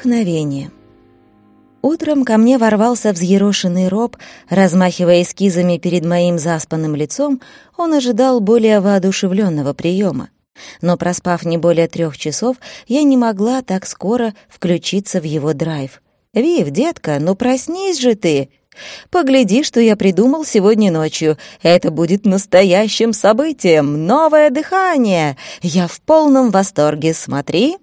Вдохновение. Утром ко мне ворвался взъерошенный роб, размахивая эскизами перед моим заспанным лицом, он ожидал более воодушевленного приема. Но проспав не более трех часов, я не могла так скоро включиться в его драйв. «Вив, детка, ну проснись же ты!» «Погляди, что я придумал сегодня ночью. Это будет настоящим событием. Новое дыхание. Я в полном восторге. Смотри!»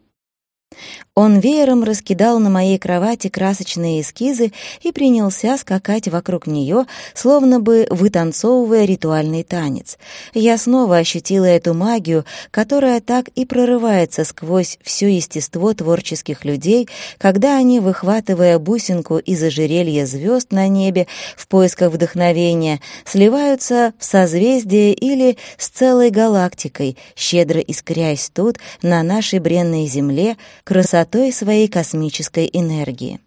Он веером раскидал на моей кровати красочные эскизы и принялся скакать вокруг нее, словно бы вытанцовывая ритуальный танец. Я снова ощутила эту магию, которая так и прорывается сквозь все естество творческих людей, когда они, выхватывая бусинку из ожерелья звезд на небе в поисках вдохновения, сливаются в созвездие или с целой галактикой, щедро искрясь тут, на нашей бренной земле, красотой своей космической энергии.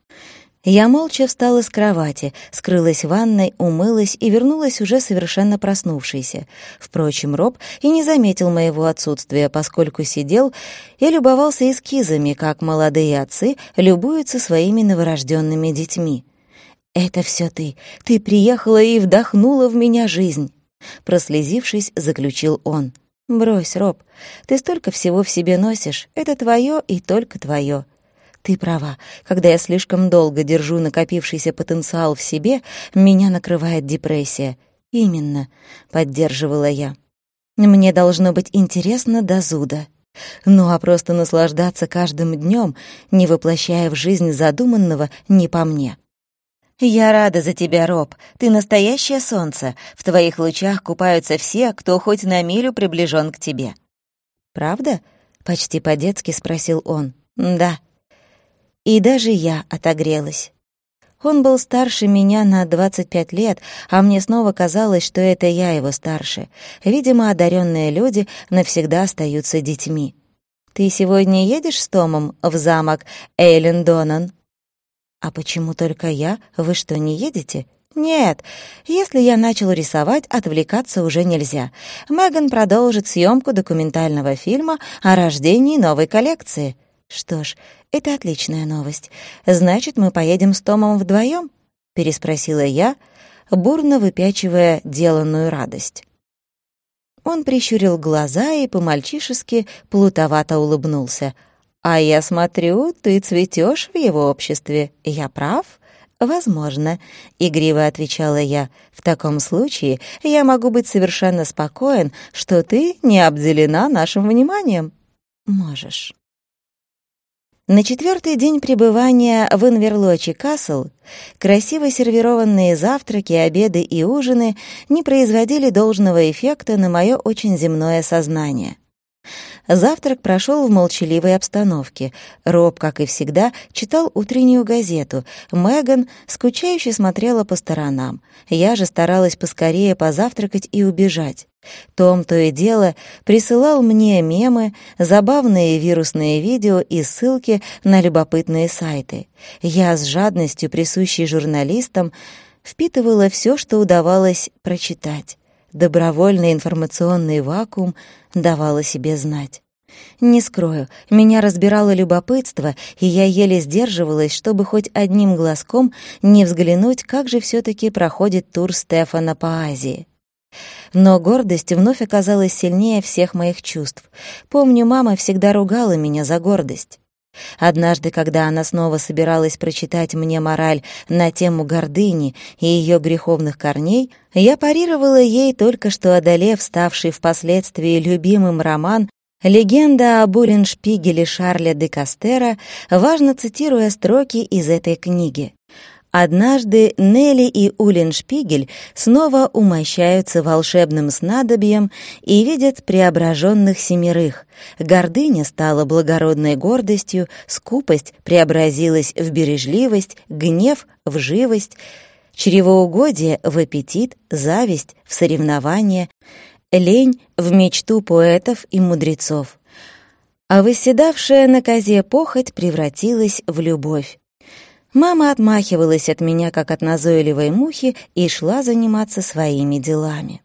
Я молча встала с кровати, скрылась в ванной, умылась и вернулась уже совершенно проснувшейся. Впрочем, Роб и не заметил моего отсутствия, поскольку сидел и любовался эскизами, как молодые отцы любуются своими новорожденными детьми. «Это все ты. Ты приехала и вдохнула в меня жизнь», — прослезившись, заключил он. «Брось, Роб, ты столько всего в себе носишь. Это твое и только твое. Ты права. Когда я слишком долго держу накопившийся потенциал в себе, меня накрывает депрессия. Именно, поддерживала я. Мне должно быть интересно до зуда. Ну а просто наслаждаться каждым днем, не воплощая в жизнь задуманного, не по мне. «Я рада за тебя, Роб. Ты настоящее солнце. В твоих лучах купаются все, кто хоть на милю приближен к тебе». «Правда?» — почти по-детски спросил он. «Да». И даже я отогрелась. Он был старше меня на 25 лет, а мне снова казалось, что это я его старше. Видимо, одаренные люди навсегда остаются детьми. «Ты сегодня едешь с Томом в замок Эйлен Донан?» «А почему только я? Вы что, не едете?» «Нет, если я начал рисовать, отвлекаться уже нельзя. Меган продолжит съемку документального фильма о рождении новой коллекции». «Что ж, это отличная новость. Значит, мы поедем с Томом вдвоем?» — переспросила я, бурно выпячивая деланную радость. Он прищурил глаза и по-мальчишески плутовато улыбнулся — «А я смотрю, ты цветешь в его обществе. Я прав?» «Возможно», — игриво отвечала я. «В таком случае я могу быть совершенно спокоен, что ты не обделена нашим вниманием». «Можешь». На четвертый день пребывания в Инверлочи Касл красиво сервированные завтраки, обеды и ужины не производили должного эффекта на мое очень земное сознание. Завтрак прошел в молчаливой обстановке. Роб, как и всегда, читал утреннюю газету. Меган скучающе смотрела по сторонам. Я же старалась поскорее позавтракать и убежать. Том то и дело присылал мне мемы, забавные вирусные видео и ссылки на любопытные сайты. Я с жадностью, присущей журналистам, впитывала все, что удавалось прочитать. Добровольный информационный вакуум давал о себе знать. Не скрою, меня разбирало любопытство, и я еле сдерживалась, чтобы хоть одним глазком не взглянуть, как же все таки проходит тур Стефана по Азии. Но гордость вновь оказалась сильнее всех моих чувств. Помню, мама всегда ругала меня за гордость. Однажды, когда она снова собиралась прочитать мне мораль на тему гордыни и ее греховных корней, я парировала ей только что одолев ставший впоследствии любимым роман «Легенда об Уллиншпигеле Шарля де Кастера», важно цитируя строки из этой книги. Однажды Нелли и Уллиншпигель снова умощаются волшебным снадобьем и видят преображенных семерых. Гордыня стала благородной гордостью, скупость преобразилась в бережливость, гнев — в живость, чревоугодие — в аппетит, зависть — в соревнование, лень — в мечту поэтов и мудрецов. А выседавшая на козе похоть превратилась в любовь. Мама отмахивалась от меня, как от назойливой мухи, и шла заниматься своими делами.